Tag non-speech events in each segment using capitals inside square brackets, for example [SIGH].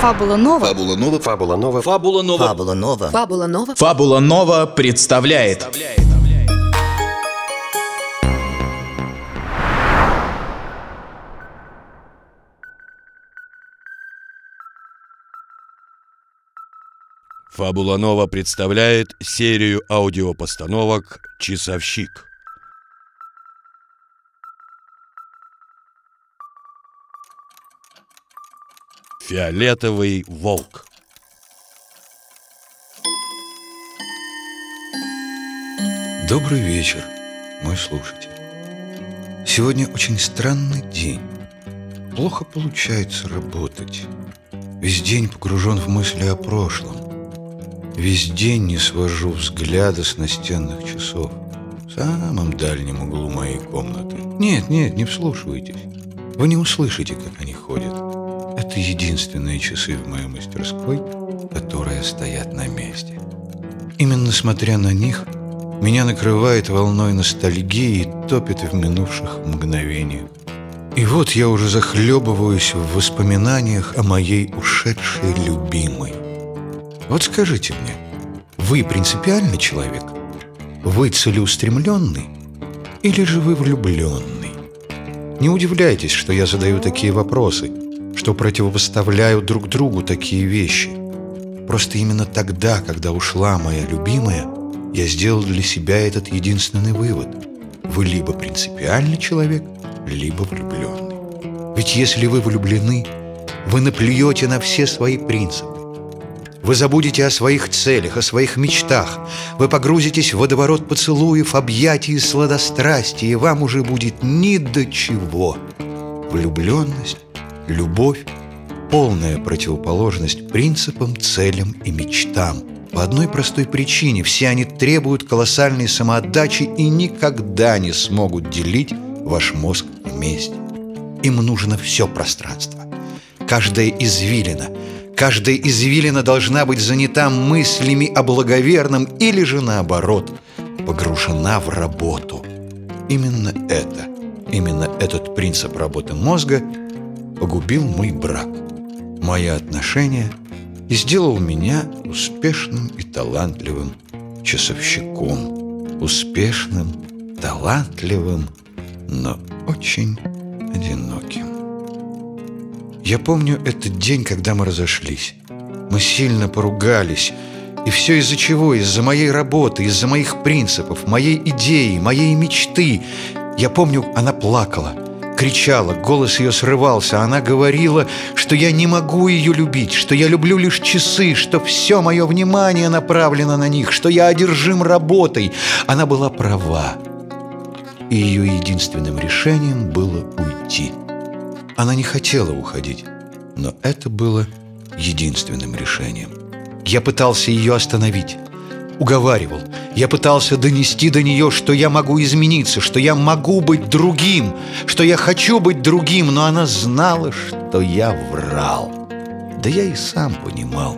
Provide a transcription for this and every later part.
Фабула Нова. Фабула Нова. Фабула Нова. Фабула Нова. Фабула Нова. Фабула Нова. Фабула Нова представляет Фабула Нова представляет серию аудиопостановок «Часовщик». Фиолетовый волк. Добрый вечер, мой слушатель. Сегодня очень странный день. Плохо получается работать. Весь день погружен в мысли о прошлом. Весь день не свожу взгляда с настенных часов в самом дальнем углу моей комнаты. Нет, нет, не вслушивайтесь. Вы не услышите, как они ходят. Это единственные часы в моей мастерской, которые стоят на месте. Именно смотря на них, меня накрывает волной ностальгии и топит в минувших мгновениях. И вот я уже захлебываюсь в воспоминаниях о моей ушедшей любимой. Вот скажите мне, вы принципиальный человек? Вы целеустремленный? Или же вы влюбленный? Не удивляйтесь, что я задаю такие вопросы, что противопоставляю друг другу такие вещи. Просто именно тогда, когда ушла моя любимая, я сделал для себя этот единственный вывод. Вы либо принципиальный человек, либо влюбленный. Ведь если вы влюблены, вы наплюете на все свои принципы. Вы забудете о своих целях, о своих мечтах. Вы погрузитесь в водоворот поцелуев, объятий и сладострастия, и вам уже будет ни до чего. Влюбленность, любовь – полная противоположность принципам, целям и мечтам. По одной простой причине – все они требуют колоссальной самоотдачи и никогда не смогут делить ваш мозг вместе. Им нужно все пространство. Каждая извилина – Каждая извилина должна быть занята мыслями о благоверном или же наоборот, погружена в работу. Именно это, именно этот принцип работы мозга погубил мой брак, мои отношения и сделал меня успешным и талантливым часовщиком. Успешным, талантливым, но очень одиноким. Я помню этот день, когда мы разошлись. Мы сильно поругались. И все из-за чего? Из-за моей работы, из-за моих принципов, моей идеи, моей мечты. Я помню, она плакала, кричала, голос ее срывался. Она говорила, что я не могу ее любить, что я люблю лишь часы, что все мое внимание направлено на них, что я одержим работой. Она была права. И ее единственным решением было уйти. Она не хотела уходить, но это было единственным решением. Я пытался ее остановить, уговаривал. Я пытался донести до нее, что я могу измениться, что я могу быть другим, что я хочу быть другим, но она знала, что я врал. Да я и сам понимал,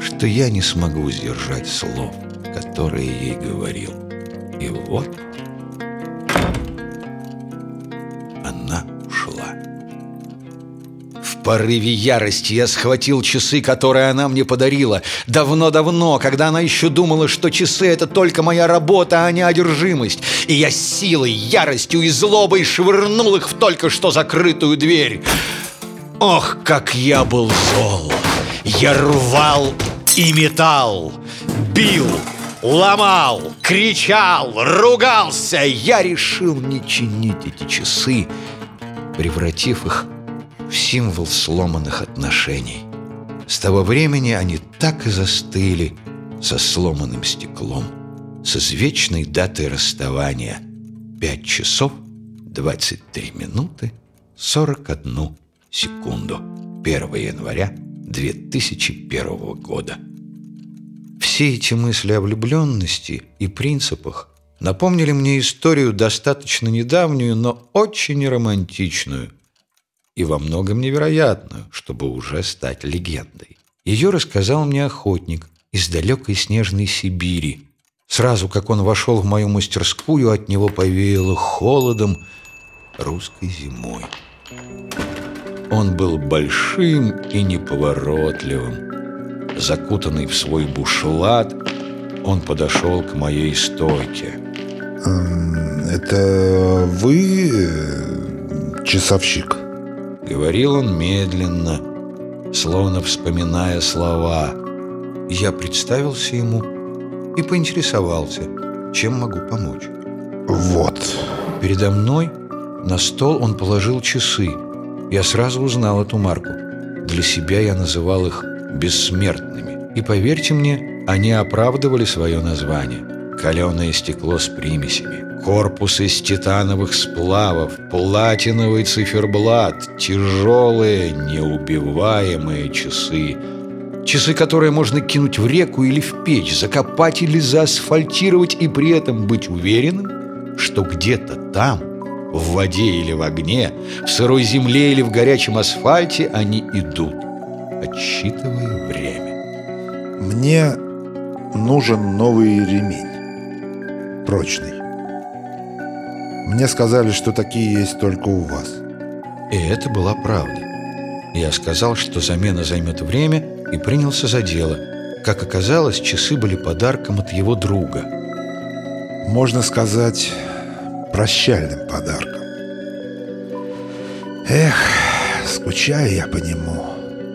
что я не смогу сдержать слов, которые ей говорил. И вот порыве ярости я схватил часы, которые она мне подарила. Давно-давно, когда она еще думала, что часы — это только моя работа, а не одержимость. И я силой, яростью и злобой швырнул их в только что закрытую дверь. Ох, как я был зол! Я рвал и метал, бил, ломал, кричал, ругался. Я решил не чинить эти часы, превратив их в символ сломанных отношений. С того времени они так и застыли со сломанным стеклом, с извечной датой расставания. Пять часов, 23 минуты, 41 секунду. 1 января 2001 года. Все эти мысли о влюбленности и принципах напомнили мне историю достаточно недавнюю, но очень романтичную – и во многом невероятную, чтобы уже стать легендой. Ее рассказал мне охотник из далекой снежной Сибири. Сразу, как он вошел в мою мастерскую, от него повеяло холодом русской зимой. Он был большим и неповоротливым. Закутанный в свой бушлат, он подошел к моей стойке. Эм, Это вы э, часовщик? Говорил он медленно, словно вспоминая слова. Я представился ему и поинтересовался, чем могу помочь. Вот. Передо мной на стол он положил часы. Я сразу узнал эту марку. Для себя я называл их бессмертными. И поверьте мне, они оправдывали свое название. Каленое стекло с примесями, корпус из титановых сплавов, платиновый циферблат, тяжелые, неубиваемые часы. Часы, которые можно кинуть в реку или в печь, закопать или заасфальтировать и при этом быть уверенным, что где-то там, в воде или в огне, в сырой земле или в горячем асфальте они идут, отсчитывая время. Мне нужен новый ремень. Прочный. Мне сказали, что такие есть только у вас. И это была правда. Я сказал, что замена займет время, и принялся за дело. Как оказалось, часы были подарком от его друга. Можно сказать, прощальным подарком. Эх, скучаю я по нему.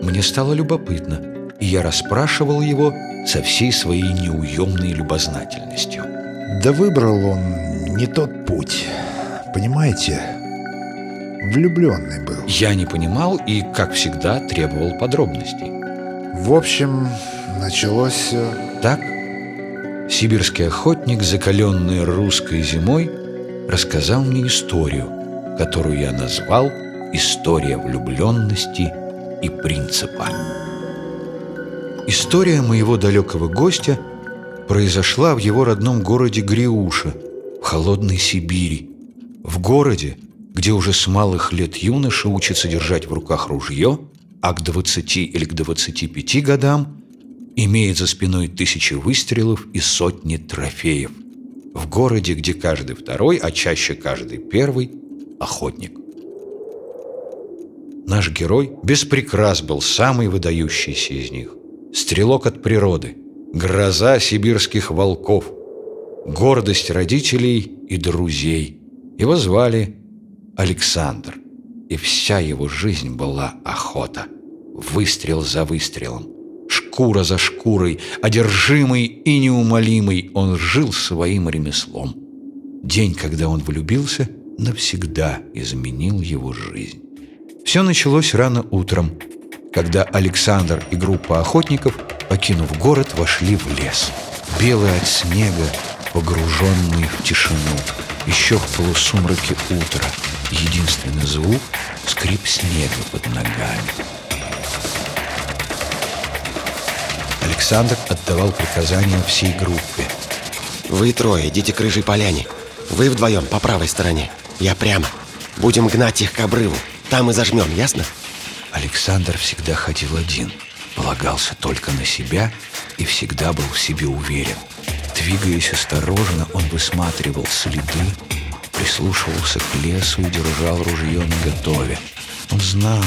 Мне стало любопытно, и я расспрашивал его со всей своей неуемной любознательностью. Да выбрал он не тот путь. Понимаете, влюбленный был. Я не понимал и, как всегда, требовал подробностей. В общем, началось все... Так, сибирский охотник, закаленный русской зимой, рассказал мне историю, которую я назвал «История влюбленности и принципа». История моего далекого гостя произошла в его родном городе Гриуша, в холодной Сибири. В городе, где уже с малых лет юноша учится держать в руках ружье, а к 20 или к 25 годам имеет за спиной тысячи выстрелов и сотни трофеев. В городе, где каждый второй, а чаще каждый первый – охотник. Наш герой без прикрас был самый выдающийся из них. Стрелок от природы, гроза сибирских волков, гордость родителей и друзей. Его звали Александр, и вся его жизнь была охота. Выстрел за выстрелом, шкура за шкурой, одержимый и неумолимый, он жил своим ремеслом. День, когда он влюбился, навсегда изменил его жизнь. Все началось рано утром, когда Александр и группа охотников, покинув город, вошли в лес. Белый от снега, погруженный в тишину, еще в полусумраке утра. Единственный звук — скрип снега под ногами. Александр отдавал приказания всей группе. Вы трое идите к рыжей поляне. Вы вдвоем по правой стороне. Я прямо. Будем гнать их к обрыву. Там и зажмем, ясно? Александр всегда ходил один, полагался только на себя и всегда был в себе уверен. Двигаясь осторожно, он высматривал следы, прислушивался к лесу и держал ружье наготове. Он знал,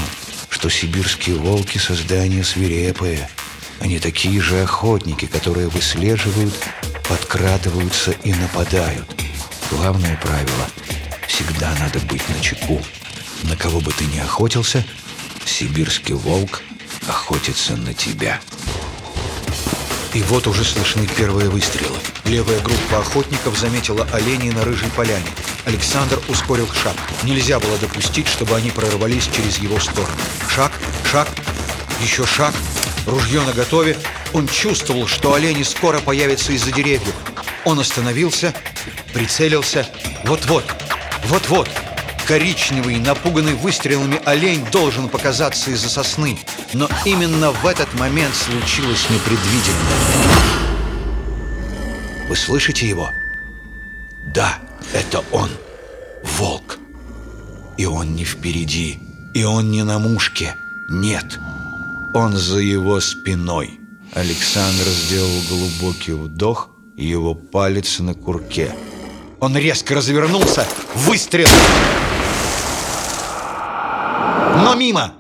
что сибирские волки — создания свирепые. Они такие же охотники, которые выслеживают, подкрадываются и нападают. Главное правило — всегда надо быть начеку. На кого бы ты ни охотился, сибирский волк охотится на тебя. И вот уже слышны первые выстрелы. Левая группа охотников заметила оленей на рыжей поляне. Александр ускорил шаг. Нельзя было допустить, чтобы они прорвались через его сторону. Шаг, шаг, еще шаг. Ружье наготове. Он чувствовал, что олени скоро появятся из-за деревьев. Он остановился, прицелился. Вот-вот, вот-вот. Коричневый, напуганный выстрелами олень должен показаться из-за сосны. Но именно в этот момент случилось непредвиденное. Вы слышите его? Да, это он. Волк. И он не впереди. И он не на мушке. Нет. Он за его спиной. Александр сделал глубокий вдох, его палец на курке. Он резко развернулся. Выстрел! Но мимо!»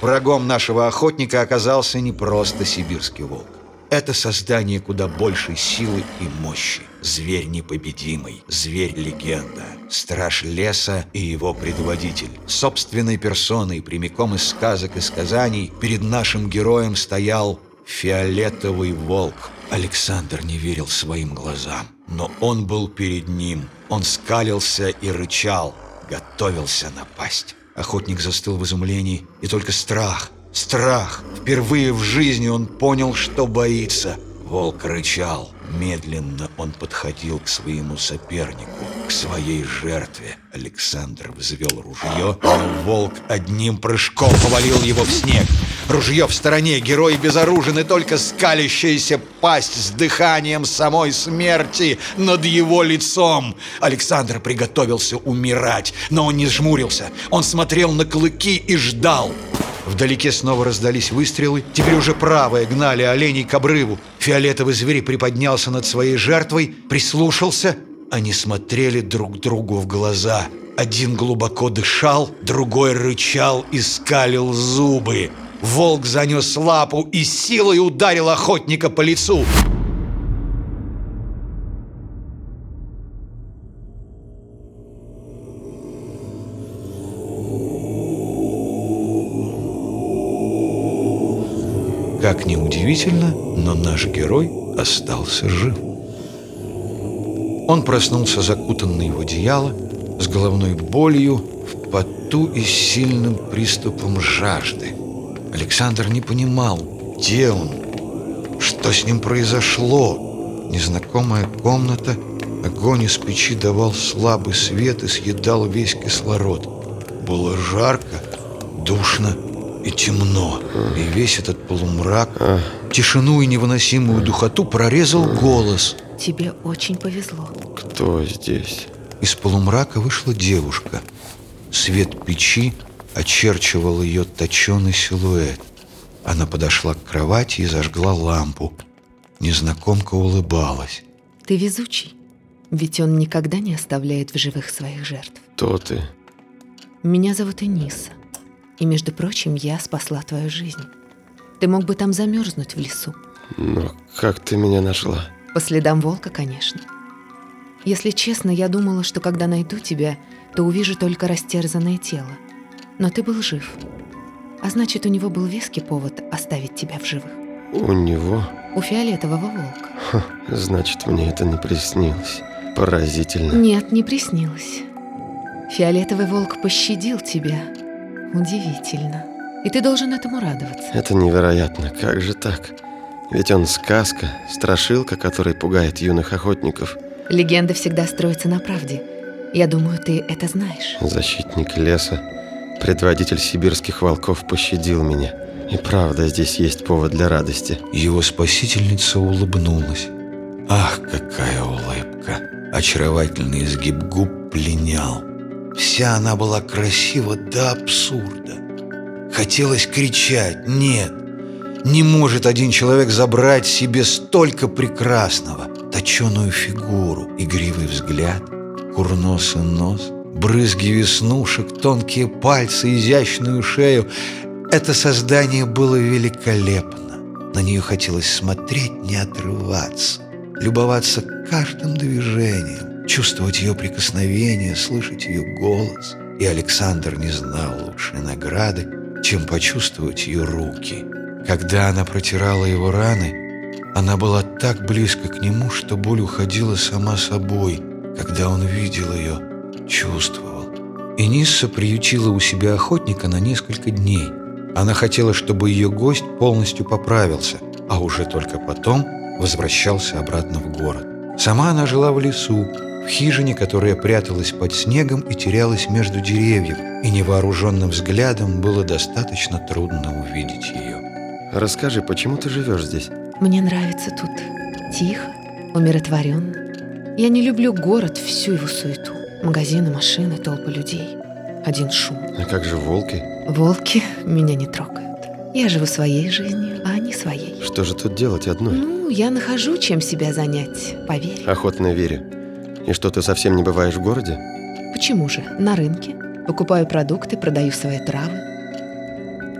Врагом нашего охотника оказался не просто сибирский волк. Это создание куда большей силы и мощи. Зверь непобедимый, зверь-легенда, страж леса и его предводитель. Собственной персоной, прямиком из сказок и сказаний, перед нашим героем стоял фиолетовый волк. Александр не верил своим глазам, но он был перед ним. Он скалился и рычал, готовился напасть. Охотник застыл в изумлении, и только страх, страх. Впервые в жизни он понял, что боится. Волк рычал. Медленно он подходил к своему сопернику, к своей жертве. Александр взвел ружье, но волк одним прыжком повалил его в снег. Ружье в стороне, герой безоружен, и только скалящаяся пасть с дыханием самой смерти над его лицом. Александр приготовился умирать, но он не жмурился. Он смотрел на клыки и ждал. Вдалеке снова раздались выстрелы. Теперь уже правые гнали оленей к обрыву. Фиолетовый зверь приподнялся над своей жертвой, прислушался. Они смотрели друг другу в глаза. Один глубоко дышал, другой рычал и скалил зубы. Волк занес лапу и силой ударил охотника по лицу. Как ни удивительно, но наш герой остался жив. Он проснулся закутанный в одеяло, с головной болью, в поту и сильным приступом жажды. Александр не понимал, где он, что с ним произошло. Незнакомая комната, огонь из печи давал слабый свет и съедал весь кислород. Было жарко, душно и темно. И весь этот полумрак, тишину и невыносимую духоту прорезал голос. Тебе очень повезло. Кто здесь? Из полумрака вышла девушка. Свет печи очерчивал ее точеный силуэт. Она подошла к кровати и зажгла лампу. Незнакомка улыбалась. Ты везучий. Ведь он никогда не оставляет в живых своих жертв. Кто ты? Меня зовут Эниса. И, между прочим, я спасла твою жизнь. Ты мог бы там замерзнуть в лесу. Но как ты меня нашла? По следам волка, конечно. Если честно, я думала, что когда найду тебя, то увижу только растерзанное тело. Но ты был жив. А значит, у него был веский повод оставить тебя в живых. У него? У фиолетового волка. Ха, значит, мне это не приснилось. Поразительно. Нет, не приснилось. Фиолетовый волк пощадил тебя. Удивительно. И ты должен этому радоваться. Это невероятно. Как же так? Ведь он сказка, страшилка, который пугает юных охотников. Легенда всегда строится на правде. Я думаю, ты это знаешь. Защитник леса, предводитель сибирских волков пощадил меня. И правда, здесь есть повод для радости. Его спасительница улыбнулась. Ах, какая улыбка! Очаровательный изгиб губ пленял. Вся она была красива до абсурда. Хотелось кричать «Нет! Не может один человек забрать себе столько прекрасного!» Точеную фигуру, игривый взгляд, курносый нос, брызги веснушек, тонкие пальцы, изящную шею. Это создание было великолепно. На нее хотелось смотреть, не отрываться, любоваться каждым движением, чувствовать ее прикосновение, слышать ее голос. И Александр не знал лучшей награды, чем почувствовать ее руки. Когда она протирала его раны, она была так близко к нему, что боль уходила сама собой. Когда он видел ее, чувствовал. Инисса приютила у себя охотника на несколько дней. Она хотела, чтобы ее гость полностью поправился, а уже только потом возвращался обратно в город. Сама она жила в лесу, в хижине, которая пряталась под снегом и терялась между деревьев, и невооруженным взглядом было достаточно трудно увидеть ее. Расскажи, почему ты живешь здесь? Мне нравится тут. Тихо, умиротворенно. Я не люблю город, всю его суету. Магазины, машины, толпы людей. Один шум. А как же волки? Волки меня не трогают. Я живу своей жизнью, а они своей. Что же тут делать одной? Ну, я нахожу, чем себя занять, поверь. Охотно верю. И что, ты совсем не бываешь в городе? Почему же? На рынке. Покупаю продукты, продаю свои травы.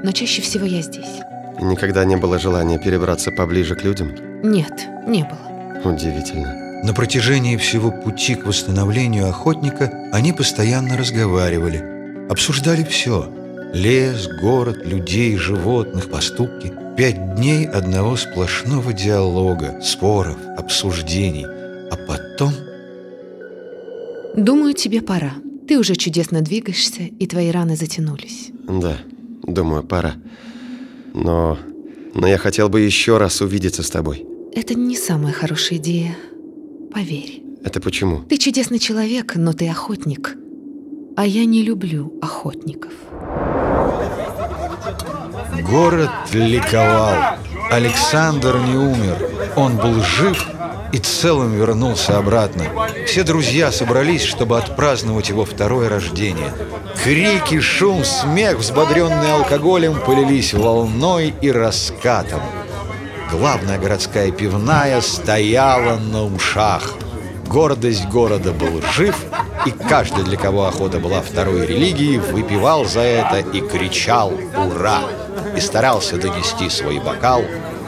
Но чаще всего я здесь. Никогда не было желания перебраться поближе к людям? Нет, не было. Удивительно. На протяжении всего пути к восстановлению охотника они постоянно разговаривали, обсуждали все. Лес, город, людей, животных, поступки. Пять дней одного сплошного диалога, споров, обсуждений. А потом... Думаю, тебе пора. Ты уже чудесно двигаешься, и твои раны затянулись. Да, думаю, пора. Но... Но я хотел бы еще раз увидеться с тобой. Это не самая хорошая идея. Поверь. Это почему? Ты чудесный человек, но ты охотник. А я не люблю охотников. Город ликовал. Александр не умер. Он был жив и целым вернулся обратно. Все друзья собрались, чтобы отпраздновать его второе рождение. Крики, шум, смех, взбодренные алкоголем, полились волной и раскатом. Главная городская пивная стояла на ушах. Гордость города был жив, и каждый, для кого охота была второй религией, выпивал за это и кричал «Ура!» и старался донести свой бокал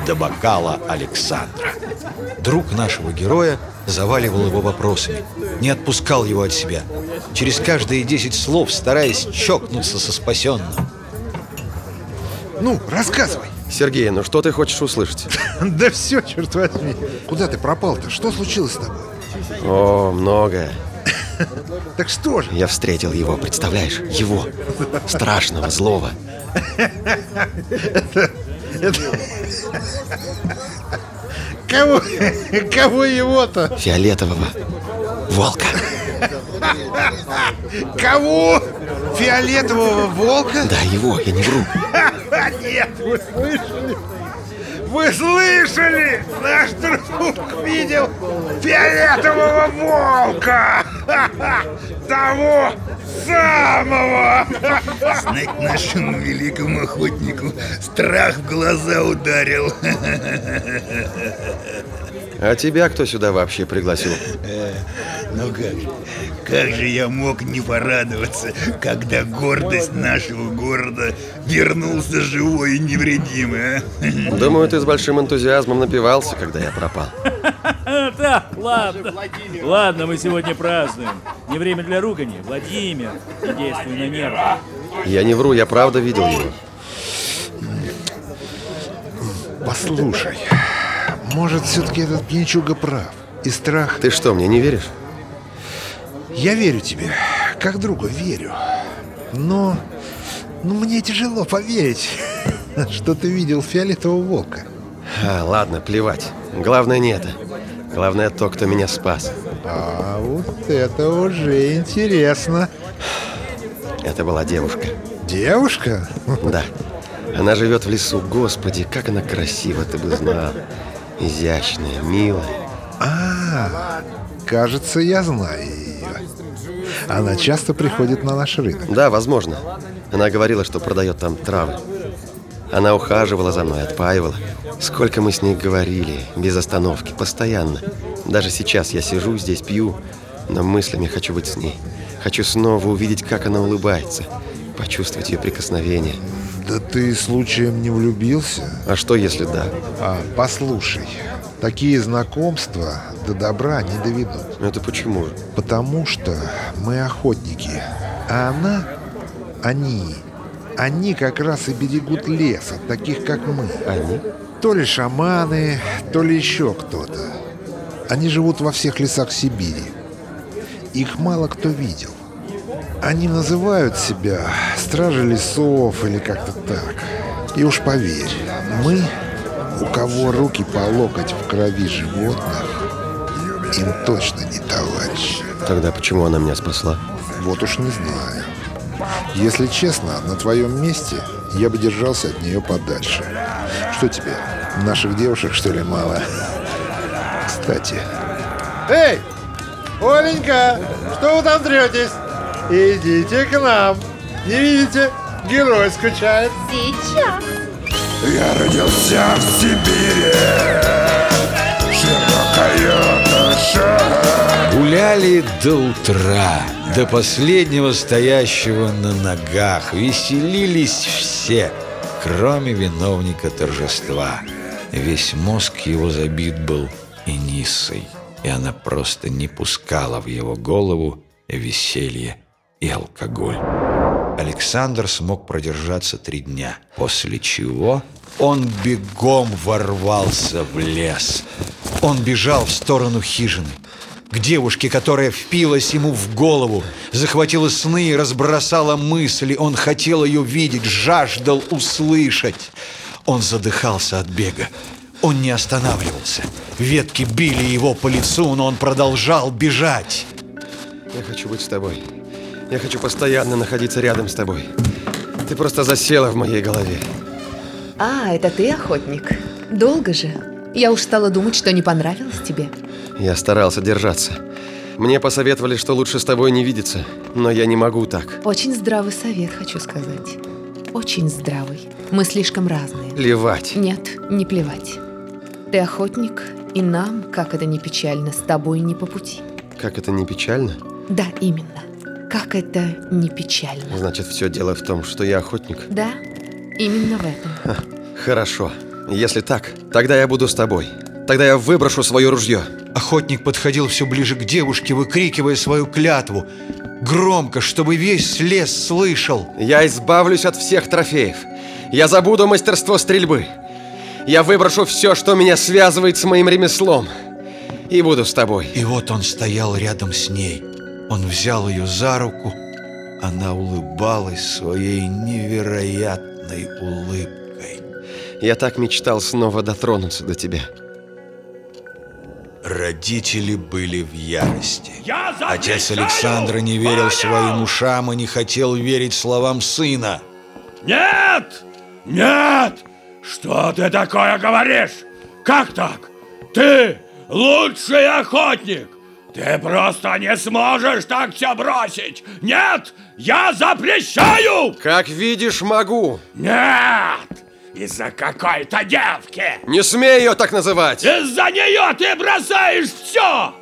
до бокала Александра. Друг нашего героя заваливал его вопросами, не отпускал его от себя, через каждые десять слов стараясь чокнуться со спасенным. Ну, рассказывай. Сергей, ну что ты хочешь услышать? [LAUGHS] Да все, черт возьми. Куда ты пропал-то? Что случилось с тобой? О, многое. [LAUGHS] Так что же? Я встретил его, представляешь? Его. Страшного, злого. Кого? Кого его-то? Фиолетового. Волка. Кого? Фиолетового волка? Да, его, я не вру. Нет, вы слышали? Вы слышали? Наш друг видел фиолетового волка! [LAUGHS] Того самого! [LAUGHS] Знать нашему великому охотнику страх в глаза ударил. [LAUGHS] А тебя кто сюда вообще пригласил? Ну как же, как же я мог не порадоваться, когда гордость нашего города вернулся живой и невредимый, а? Думаю, ты с большим энтузиазмом напивался, когда я пропал. [LAUGHS] Так, ладно. Ладно, мы сегодня празднуем. Не время для ругани. Владимир, действуй на нервы. Я не вру, я правда видел его. Послушай, может, все-таки этот пьянчуга прав. И страх... Ты что, мне не веришь? Я верю тебе, как другу верю. Но... Но мне тяжело поверить, [LAUGHS] что ты видел фиолетового волка. А, ладно, плевать. Главное не это. Главное то, кто меня спас. А вот это уже интересно. Это была девушка. Девушка? Да. Она живет в лесу. Господи, как она красива, ты бы знал. Изящная, милая. А, кажется, я знаю ее. Она часто приходит на наш рынок. Да, возможно. Она говорила, что продает там травы. Она ухаживала за мной, отпаивала. Сколько мы с ней говорили, без остановки, постоянно. Даже сейчас я сижу здесь, пью, но мыслями хочу быть с ней. Хочу снова увидеть, как она улыбается, почувствовать ее прикосновение. Да ты случаем не влюбился? А что, если да? А, послушай, такие знакомства до добра не доведут. Ну это почему же? Потому что мы охотники, а она, они, они как раз и берегут лес от таких, как мы. Они? То ли шаманы, то ли еще кто-то. Они живут во всех лесах Сибири. Их мало кто видел. Они называют себя стражи лесов или как-то так. И уж поверь, мы, у кого руки по локоть в крови животных, им точно не товарищи. Тогда почему она меня спасла? Вот уж не знаю. Если честно, на твоем месте я бы держался от нее подальше. Что тебе, наших девушек, что ли, мало? Кстати... Эй! Оленька! Что вы там третесь? Идите к нам. Не видите? Герой скучает. Сейчас. Я родился в Сибири, широкая эта Гуляли до утра, до последнего стоящего на ногах. Веселились все, кроме виновника торжества. Весь мозг его забит был Эниссой, и она просто не пускала в его голову веселье и алкоголь. Александр смог продержаться три дня, после чего он бегом ворвался в лес. Он бежал в сторону хижины, к девушке, которая впилась ему в голову, захватила сны и разбросала мысли. Он хотел ее видеть, жаждал услышать. Он задыхался от бега. Он не останавливался. Ветки били его по лицу, но он продолжал бежать. Я хочу быть с тобой. Я хочу постоянно находиться рядом с тобой. Ты просто засела в моей голове. А, это ты охотник. Долго же. Я уж стала думать, что не понравилось тебе. Я старался держаться. Мне посоветовали, что лучше с тобой не видеться, но я не могу так. Очень здравый совет, хочу сказать. Очень здравый. Мы слишком разные. Плевать. Нет, не плевать. Ты охотник, и нам, как это не печально, с тобой не по пути. Как это не печально? Да, именно. Как это не печально. Значит, все дело в том, что я охотник. Да, именно в этом. Ха, хорошо. Если так, тогда я буду с тобой. Тогда я выброшу свое ружье. Охотник подходил все ближе к девушке, выкрикивая свою клятву. Громко, чтобы весь лес слышал. Я избавлюсь от всех трофеев. Я забуду мастерство стрельбы. Я выброшу все, что меня связывает с моим ремеслом. И буду с тобой. И вот он стоял рядом с ней. Он взял ее за руку. Она улыбалась своей невероятной улыбкой. Я так мечтал снова дотронуться до тебя. Родители были в ярости. Отец Александра не верил своим ушам и не хотел верить словам сына. Нет! Нет! Что ты такое говоришь? Как так? Ты лучший охотник! Ты просто не сможешь так все бросить! Нет! Я запрещаю! Как видишь, могу! Нет! Из-за какой-то девки! Не смей ее так называть! Из-за нее ты бросаешь все!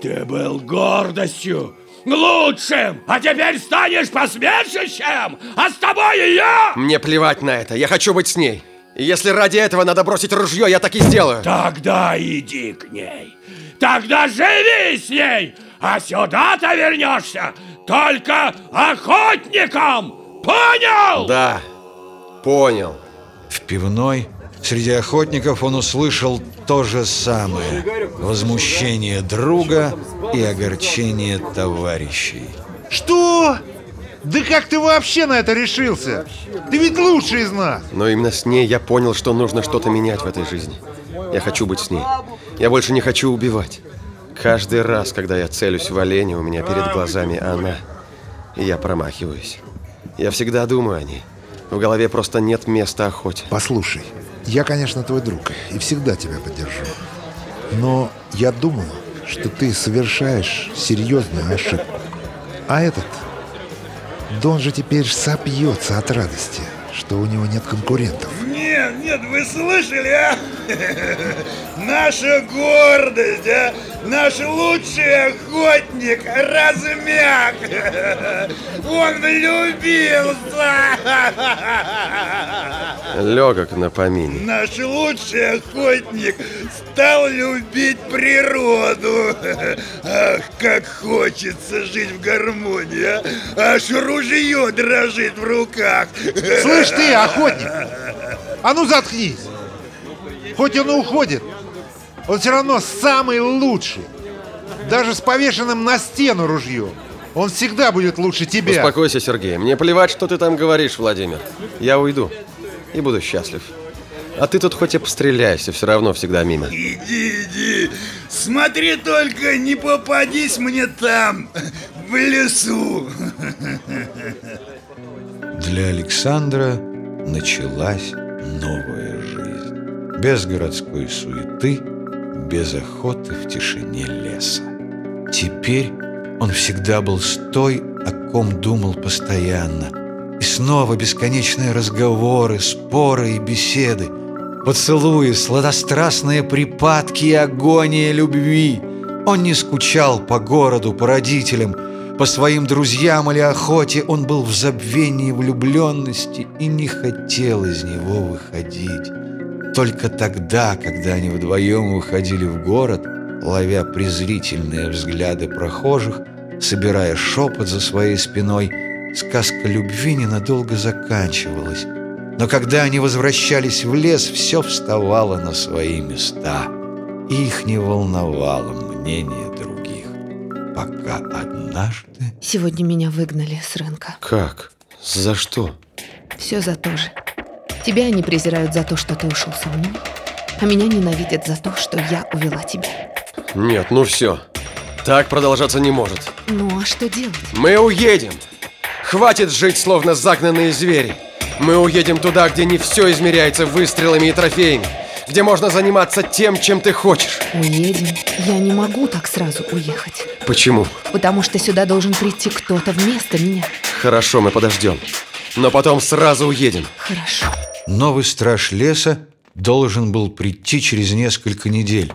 Ты был гордостью, лучшим, а теперь станешь посмешищем! А с тобой и я! Мне плевать на это, я хочу быть с ней! И если ради этого надо бросить ружье, я так и сделаю! Тогда иди к ней! Тогда живи с ней! А сюда ты вернешься только охотником! Понял? Да, понял. В пивной среди охотников он услышал то же самое. Возмущение друга и огорчение товарищей. Что? Да как ты вообще на это решился? Ты ведь лучший из нас! Но именно с ней я понял, что нужно что-то менять в этой жизни. Я хочу быть с ней. Я больше не хочу убивать. Каждый раз, когда я целюсь в оленя, у меня перед глазами она. И я промахиваюсь. Я всегда думаю о ней. В голове просто нет места охоте. Послушай, я, конечно, твой друг и всегда тебя поддержу. Но я думаю, что ты совершаешь серьезную ошибку. А этот, да он же теперь сопьется от радости, что у него нет конкурентов. Нет, нет, вы слышали, а? [LAUGHS] Наша гордость, а? Наш лучший охотник размяк. [LAUGHS] Он влюбился. [LAUGHS] Легок на помине. Наш лучший охотник стал любить природу. Ах, как хочется жить в гармонии, а? Аж ружье дрожит в руках. Слышь ты, охотник! А ну заткнись! Хоть он и уходит, он все равно самый лучший. Даже с повешенным на стену ружьем. Он всегда будет лучше тебя. Успокойся, Сергей. Мне плевать, что ты там говоришь, Владимир. Я уйду и буду счастлив. А ты тут хоть и постреляйся, все равно всегда мимо. Иди, иди. Смотри только, не попадись мне там, в лесу. Для Александра началась новая жизнь. Без городской суеты, без охоты в тишине леса. Теперь он всегда был с той, о ком думал постоянно. И снова бесконечные разговоры, споры и беседы, поцелуи, сладострастные припадки и агония любви. Он не скучал по городу, по родителям, по своим друзьям или охоте. Он был в забвении влюбленности и не хотел из него выходить. Только тогда, когда они вдвоем выходили в город, ловя презрительные взгляды прохожих, собирая шепот за своей спиной, сказка любви ненадолго заканчивалась. Но когда они возвращались в лес, все вставало на свои места, и их не волновало мнение других, пока однажды... Сегодня меня выгнали с рынка. Как? За что? Все за то же. Тебя они презирают за то, что ты ушел со мной, а меня ненавидят за то, что я увела тебя. Нет, ну все. Так продолжаться не может. Ну а что делать? Мы уедем. Хватит жить, словно загнанные звери. Мы уедем туда, где не все измеряется выстрелами и трофеями. Где можно заниматься тем, чем ты хочешь. Уедем. Я не могу так сразу уехать. Почему? Потому что сюда должен прийти кто-то вместо меня. Хорошо, мы подождем. Но потом сразу уедем. Хорошо. Новый страж леса должен был прийти через несколько недель.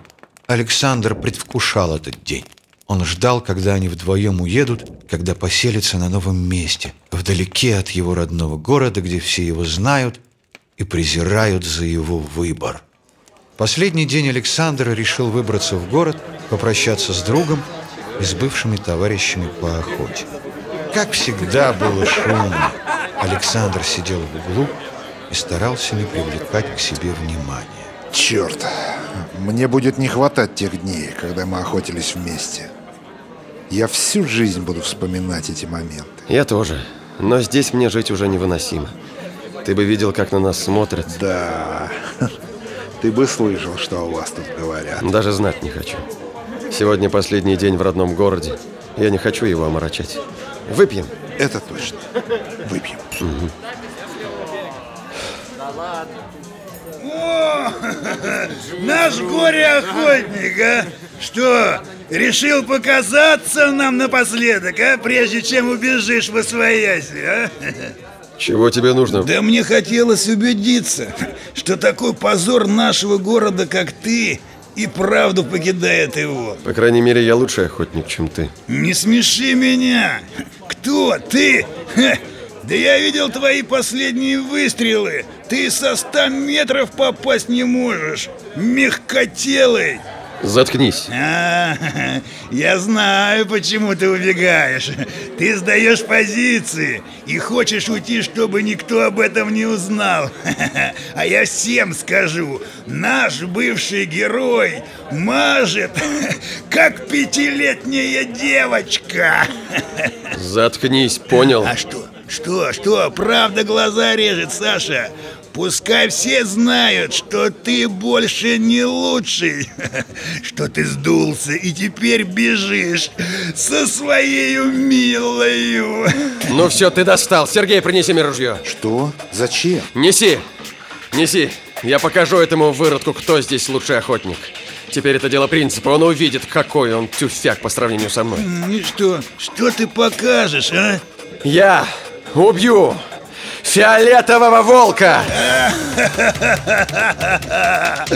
Александр предвкушал этот день. Он ждал, когда они вдвоем уедут, когда поселятся на новом месте, вдалеке от его родного города, где все его знают и презирают за его выбор. Последний день Александр решил выбраться в город, попрощаться с другом и с бывшими товарищами по охоте. Как всегда было шумно. Александр сидел в углу и старался не привлекать к себе внимания. Черт, мне будет не хватать тех дней, когда мы охотились вместе. Я всю жизнь буду вспоминать эти моменты. Я тоже. Но здесь мне жить уже невыносимо. Ты бы видел, как на нас смотрят. Да, ты бы слышал, что у вас тут говорят. Даже знать не хочу. Сегодня последний день в родном городе. Я не хочу его омрачать. Выпьем. Это точно. Выпьем. Угу. О, [LAUGHS] наш горе-охотник, а? Что, решил показаться нам напоследок, а? Прежде чем убежишь во свояси, а? Чего тебе нужно? Да мне хотелось убедиться, что такой позор нашего города, как ты, и правду покидает его. По крайней мере, я лучший охотник, чем ты. Не смеши меня! Кто ты? Ха! Да я видел твои последние выстрелы. Ты со ста метров попасть не можешь. Мягкотелый. Заткнись. А, я знаю, почему ты убегаешь. Ты сдаешь позиции и хочешь уйти, чтобы никто об этом не узнал. А я всем скажу, наш бывший герой мажет, как пятилетняя девочка. Заткнись, понял? А что? Что, что, правда глаза режет, Саша? Пускай все знают, что ты больше не лучший, [LAUGHS] что ты сдулся и теперь бежишь со своей милою. Ну все, ты достал. Сергей, принеси мне ружье. Что? Зачем? Неси, неси. Я покажу этому выродку, кто здесь лучший охотник. Теперь это дело принципа. Он увидит, какой он тюфяк по сравнению со мной. И что? Что ты покажешь, а? Я убью фиолетового волка! [LAUGHS]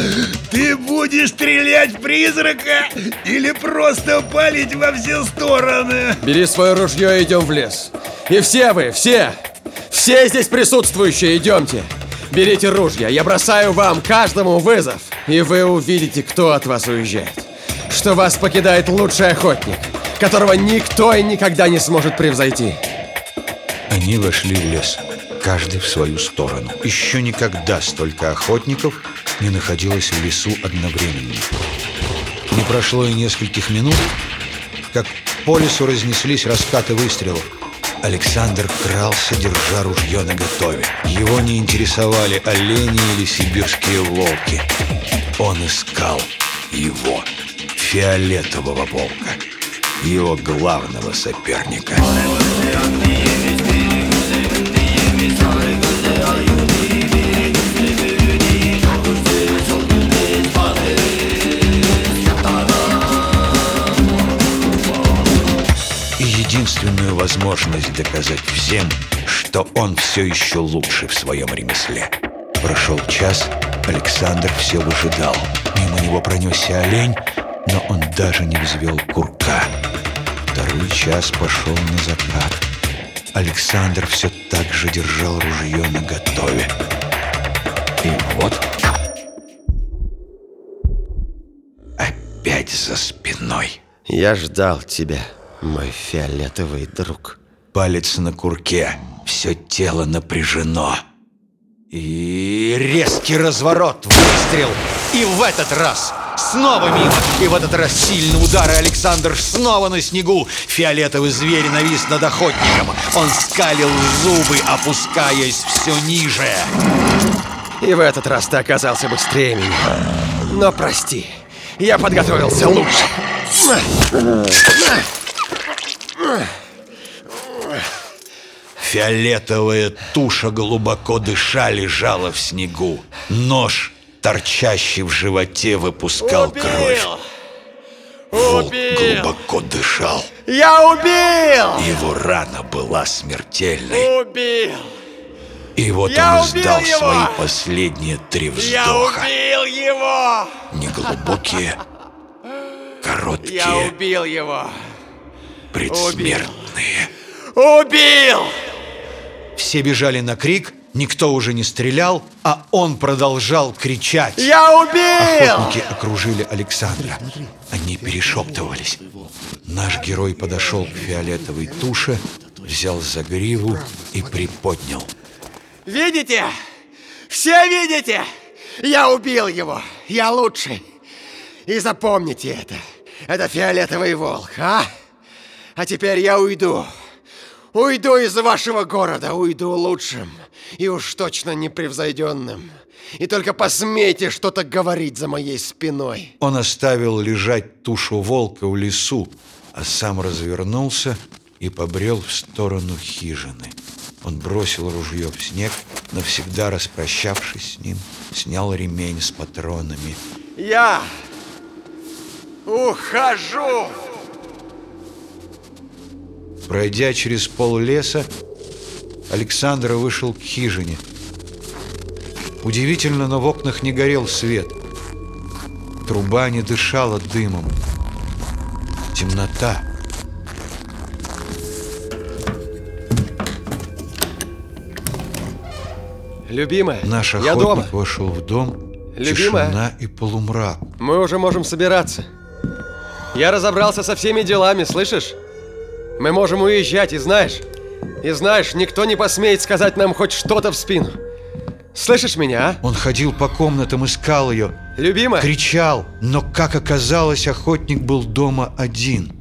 Ты будешь стрелять в призрака или просто палить во все стороны? Бери свое ружье и идем в лес. И все вы, все, все здесь присутствующие, идемте. Берите ружья, я бросаю вам, каждому вызов. И вы увидите, кто от вас уезжает. Что вас покидает лучший охотник, которого никто и никогда не сможет превзойти. Они вошли в лес, каждый в свою сторону. Еще никогда столько охотников не находилось в лесу одновременно. Не прошло и нескольких минут, как по лесу разнеслись раскаты выстрелов. Александр крался, держа ружье наготове. Его не интересовали олени или сибирские волки. Он искал его, фиолетового волка, его главного соперника. Возможность доказать всем, что он все еще лучше в своем ремесле. Прошел час, Александр все выжидал. Мимо него пронесся олень, но он даже не взвел курка. Второй час пошел на закат. Александр все так же держал ружье наготове. И вот... Опять за спиной. Я ждал тебя, мой фиолетовый друг. Палец на курке, все тело напряжено. И резкий разворот, выстрел. И в этот раз снова мимо. И в этот раз сильный удар, и Александр снова на снегу. Фиолетовый зверь навис над охотником. Он скалил зубы, опускаясь все ниже. И в этот раз ты оказался быстрее меня. Но прости, я подготовился лучше. Фиолетовая туша глубоко дыша лежала в снегу. Нож, торчащий в животе, выпускал Убил! кровь. Волк Убил! глубоко дышал. Я убил! Его рана была смертельной. Убил! И вот Я он издал его! свои последние три Я вздоха. убил его! Неглубокие, Я короткие, убил его! Предсмертные. Убил! Все бежали на крик, никто уже не стрелял, а он продолжал кричать. Я убил! Охотники окружили Александра. Они перешептывались. Наш герой подошел к фиолетовой туше, взял за гриву и приподнял. Видите? Все видите? Я убил его. Я лучший. И запомните это. Это фиолетовый волк, а? А теперь я уйду. Уйду из вашего города, уйду лучшим. И уж точно непревзойденным. И только посмейте что-то говорить за моей спиной. Он оставил лежать тушу волка в лесу, а сам развернулся и побрел в сторону хижины. Он бросил ружье в снег, навсегда распрощавшись с ним, снял ремень с патронами. Я ухожу. Пройдя через пол леса, Александр вышел к хижине. Удивительно, но в окнах не горел свет. Труба не дышала дымом. Темнота. Любимая, Наш я охотник дома. вошел в дом. Любимая. Тишина и полумрак. Мы уже можем собираться. Я разобрался со всеми делами, слышишь? Мы можем уезжать, и знаешь, и знаешь, никто не посмеет сказать нам хоть что-то в спину. Слышишь меня, а? Он ходил по комнатам, искал ее, Любимая, кричал, но, как оказалось, охотник был дома один.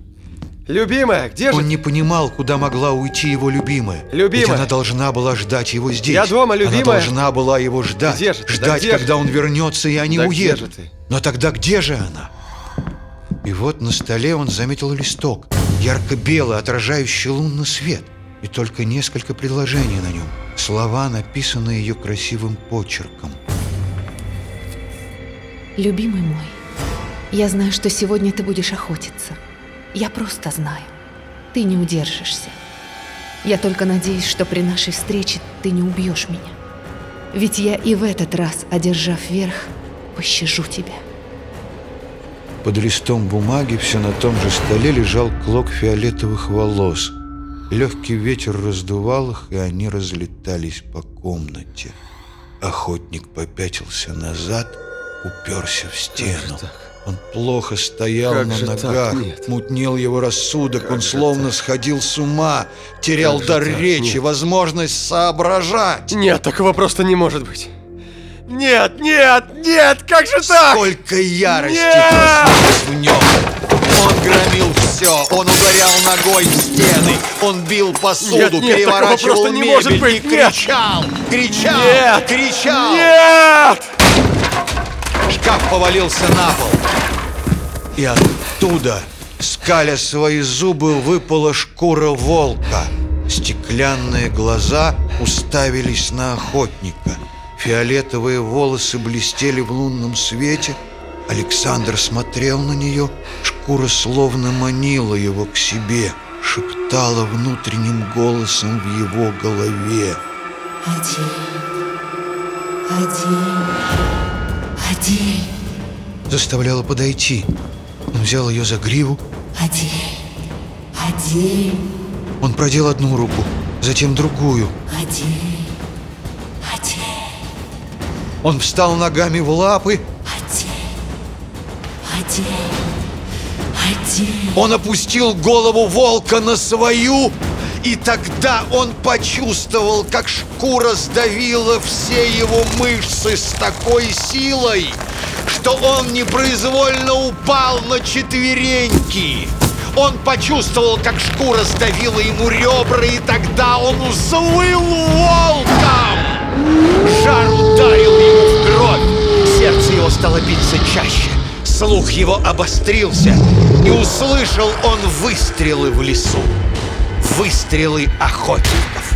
любимая, где же Он ты? не понимал, куда могла уйти его любимая. Любимая. Ведь она должна была ждать его здесь. Я дома, Она любимая. должна была его ждать. Где же ты? Да Ждать, же когда он вернется, и они Да уедут. ты? Но тогда где же она? И вот на столе он заметил листок, ярко-белый, отражающий лунный свет. И только несколько предложений на нем. Слова, написанные ее красивым почерком. Любимый мой, я знаю, что сегодня ты будешь охотиться. Я просто знаю. Ты не удержишься. Я только надеюсь, что при нашей встрече ты не убьешь меня. Ведь я и в этот раз, одержав верх, пощажу тебя. Под листом бумаги все на том же столе лежал клок фиолетовых волос. Легкий ветер раздувал их, и они разлетались по комнате. Охотник попятился назад, уперся в стену. Он плохо стоял Как на ногах, мутнел его рассудок, Как он словно так? сходил с ума, терял Как дар речи, возможность соображать. Нет, такого просто не может быть. Нет, нет, нет, как же так? Сколько ярости проснулось в нем! Он громил все, он ударял ногой в стены, он бил посуду, Нет, нет, переворачивал просто не мебель может быть, и кричал, кричал, Нет! кричал! Нет! Шкаф повалился на пол. И оттуда, скаля свои зубы, выпала шкура волка. Стеклянные глаза уставились на охотника. Фиолетовые волосы блестели в лунном свете. Александр смотрел на нее. Шкура словно манила его к себе, шептала внутренним голосом в его голове. Один, один, один. заставляла подойти. Он взял ее за гриву. Один. Один. Он продел одну руку, затем другую. Один. Он встал ногами в лапы. Один. Один. Один. Он опустил голову волка на свою, и тогда он почувствовал, как шкура сдавила все его мышцы с такой силой, что он непроизвольно упал на четвереньки. Он почувствовал, как шкура сдавила ему ребра, и тогда он взвыл волком. Жар ударил ему в кровь. Сердце его стало биться чаще. Слух его обострился, и услышал он выстрелы в лесу. Выстрелы охотников.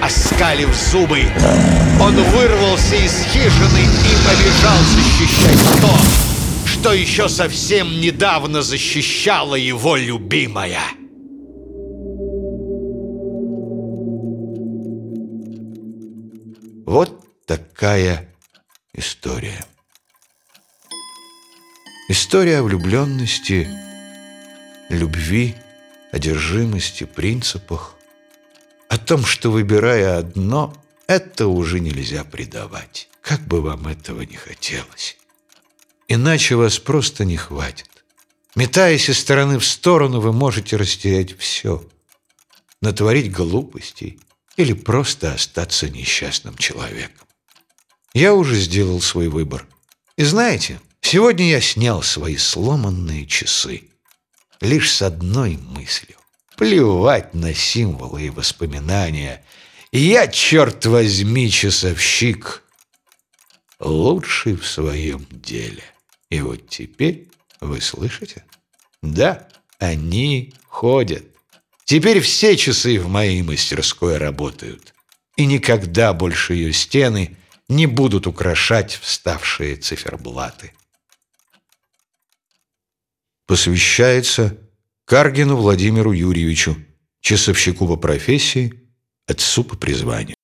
Оскалив зубы, он вырвался из хижины и побежал защищать то, что еще совсем недавно защищала его любимая. Вот такая история. История о влюбленности, любви, одержимости, принципах. О том, что выбирая одно, это уже нельзя предавать, как бы вам этого не хотелось. Иначе вас просто не хватит. Метаясь из стороны в сторону, вы можете растерять все. Натворить глупостей или просто остаться несчастным человеком. Я уже сделал свой выбор. И знаете, сегодня я снял свои сломанные часы. Лишь с одной мыслью. Плевать на символы и воспоминания. Я, черт возьми, часовщик, лучший в своем деле. И вот теперь вы слышите? Да, они ходят. Теперь все часы в моей мастерской работают. И никогда больше ее стены не будут украшать вставшие циферблаты. Посвящается Каргину Владимиру Юрьевичу, часовщику по профессии, отцу по призванию.